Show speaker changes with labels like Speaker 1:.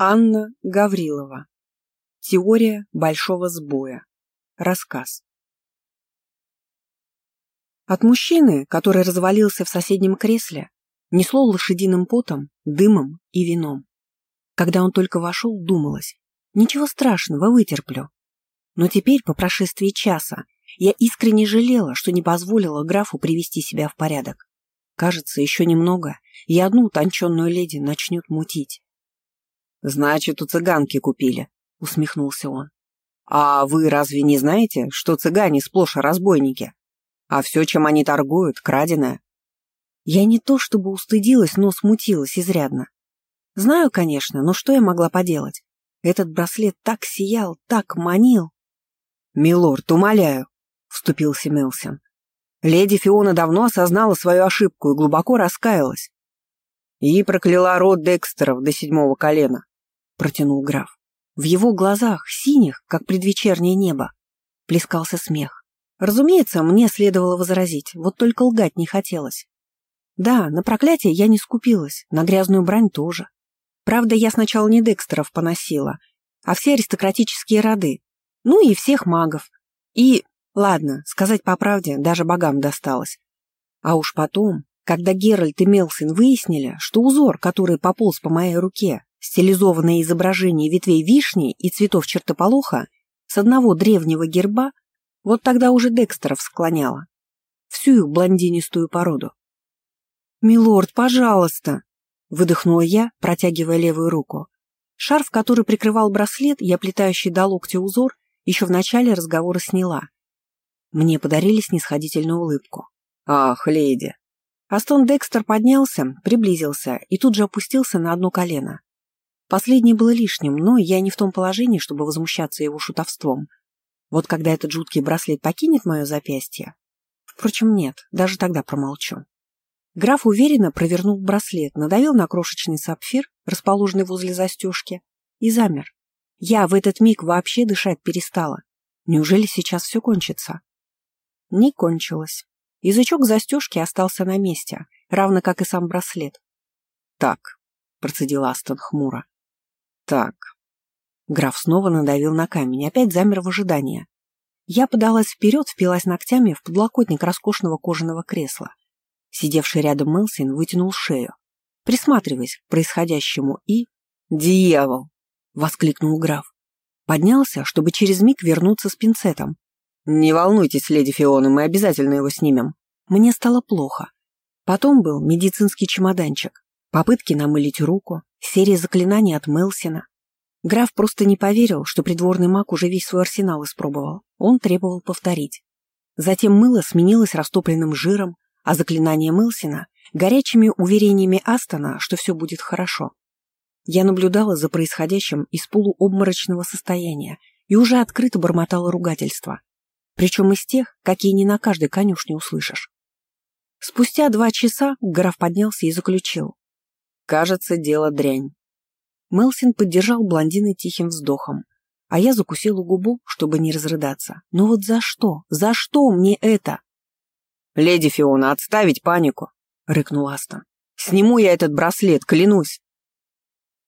Speaker 1: Анна Гаврилова. Теория большого сбоя. Рассказ. От мужчины, который развалился в соседнем кресле, несло лошадиным потом, дымом и вином. Когда он только вошел, думалось, ничего страшного, вытерплю. Но теперь, по прошествии часа, я искренне жалела, что не позволила графу привести себя в порядок. Кажется, еще немного, и одну утонченную леди начнет мутить.
Speaker 2: «Значит, у цыганки купили», — усмехнулся он. «А вы разве не знаете, что цыгане сплошь разбойники? А все, чем они торгуют, краденое?»
Speaker 1: Я не то чтобы устыдилась, но смутилась изрядно. Знаю, конечно, но что я могла поделать? Этот браслет так сиял, так манил.
Speaker 2: «Милорд, умоляю», — вступился Мелсин. «Леди Фиона давно осознала свою ошибку и глубоко раскаялась. И прокляла род Декстеров до седьмого колена протянул граф. В его глазах, синих, как предвечернее небо, плескался смех. Разумеется, мне следовало возразить, вот только лгать не хотелось. Да, на проклятие я не скупилась, на грязную брань тоже. Правда, я сначала не Декстеров поносила, а все аристократические роды, ну и всех магов. И, ладно, сказать по правде, даже богам досталось. А уж потом, когда Геральт и Мелсин выяснили, что узор, который пополз по моей руке, Стилизованное изображение ветвей вишни и цветов чертополоха с одного древнего герба вот тогда уже Декстеров склоняло. Всю их блондинистую породу. «Милорд, пожалуйста!» — выдохнула я, протягивая левую руку. Шарф, который прикрывал браслет и оплетающий до локтя узор, еще в начале разговора сняла. Мне подарили снисходительную улыбку. «Ах, леди!»
Speaker 1: Астон Декстер поднялся, приблизился и тут же опустился на одно колено. Последнее было лишним, но я не в том положении, чтобы возмущаться его шутовством. Вот когда этот жуткий браслет покинет мое запястье... Впрочем, нет, даже тогда промолчу. Граф уверенно провернул браслет, надавил на крошечный сапфир, расположенный возле застежки, и замер. Я в этот миг вообще дышать перестала. Неужели сейчас все кончится? Не кончилось. Язычок застежки остался на месте, равно как и сам браслет.
Speaker 2: «Так», — процедил Астон хмуро, так.
Speaker 1: Граф снова надавил на камень, опять замер в ожидании. Я подалась вперед, впилась ногтями в подлокотник роскошного кожаного кресла. Сидевший рядом Мелсин вытянул шею, присматриваясь к происходящему, и...
Speaker 2: «Дьявол!» — воскликнул граф.
Speaker 1: Поднялся, чтобы через миг вернуться с пинцетом.
Speaker 2: «Не волнуйтесь, леди Фиона, мы обязательно его снимем».
Speaker 1: Мне стало плохо. Потом был медицинский чемоданчик, попытки намылить руку, Серия заклинаний от Мелсина. Граф просто не поверил, что придворный маг уже весь свой арсенал испробовал. Он требовал повторить. Затем мыло сменилось растопленным жиром, а заклинание Мелсина — горячими уверениями Астона, что все будет хорошо. Я наблюдала за происходящим из полуобморочного состояния и уже открыто бормотала ругательства. Причем из тех, какие не на каждой конюшне услышишь. Спустя два часа граф поднялся и заключил.
Speaker 2: Кажется, дело дрянь.
Speaker 1: Мелсин поддержал блондина тихим вздохом, а я закусила губу, чтобы не разрыдаться. Но вот за что? За что мне это?
Speaker 2: «Леди Фиона, отставить панику!» — рыкнул Астон. «Сниму я этот браслет, клянусь!»